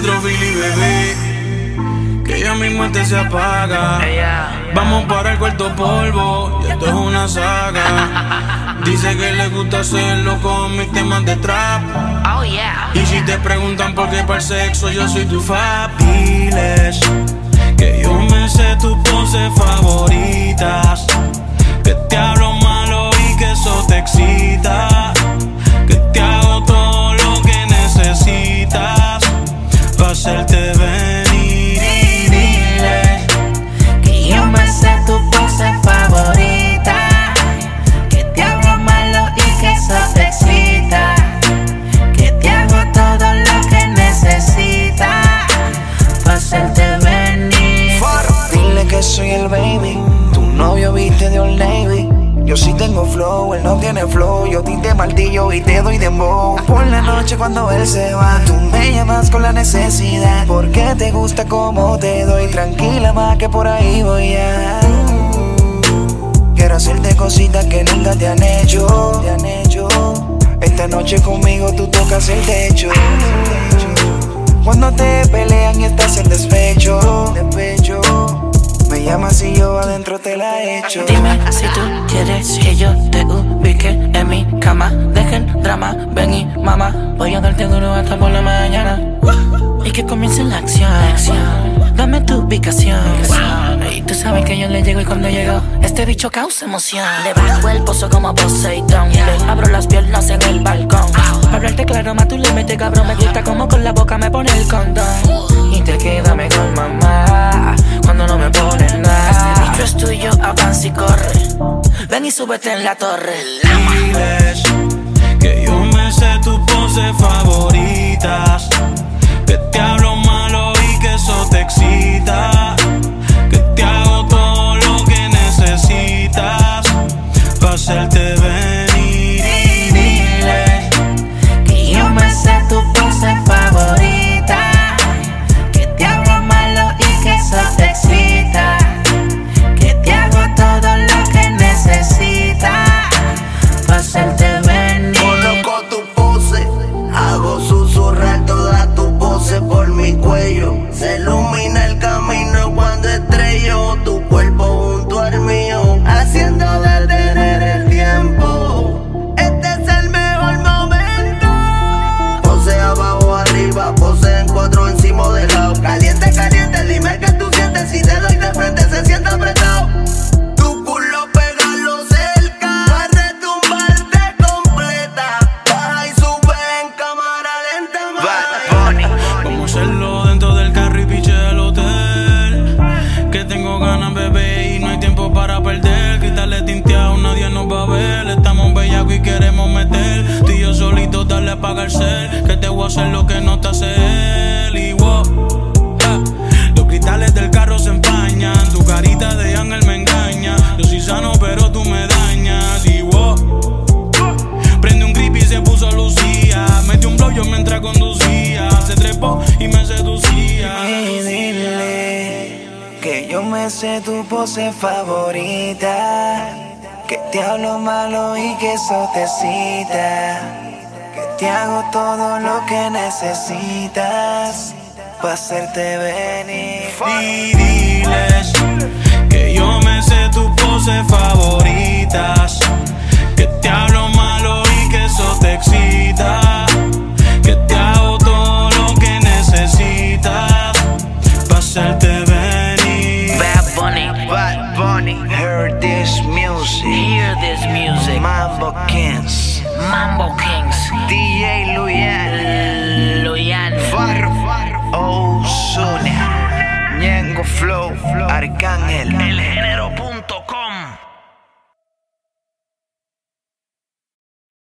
nuestro Billy bebé. Que ya mismo este se apaga. Vamos para el cuarto polvo. Y esto es una saga. Dice que le gusta hacerlo con mis temas de trap. Oh yeah. Y si te preguntan por qué para el sexo, yo soy tu fabiles. Que yo me tiene flow. Yo te martillo y te doy dembow. Por la noche cuando él se va, tú me llamas con la necesidad. Porque te gusta como te doy. Tranquila más que por ahí voy a. Quiero hacerte cositas que nunca te han hecho. Te han hecho. Esta noche conmigo tú tocas el techo. Cuando te pelean y estás en despecho, despecho. Me llamas y yo adentro te la echo. Dime si tú quieres que yo te mi cama. Dejen drama, ven y mamá. Voy a darte duro hasta por la mañana. Y que comience la acción. Dame tu ubicación. Y tú sabes que yo le llego y cuando llego, este bicho causa emoción. Le bajo el pozo como Poseidón. Le abro las piernas en el balcón. Para hablarte claro, más tú le metes cabrón. Me gusta como con la boca me pone el condón. Y te quédame con corre. Ven y súbete en la torre. Diles Se ilumina el camino que yo me sé tu pose favorita. Que te hablo malo y que eso te cita. Que te hago todo lo que necesitas. Pa' hacerte venir. Y diles Bad Bunny, Heard this music. hear this music. Mambo Kings. Mambo Kings, DJ Luyan. Luyan. Farro, Ozuna. Ñengo Flow. Arcángel. El género punto.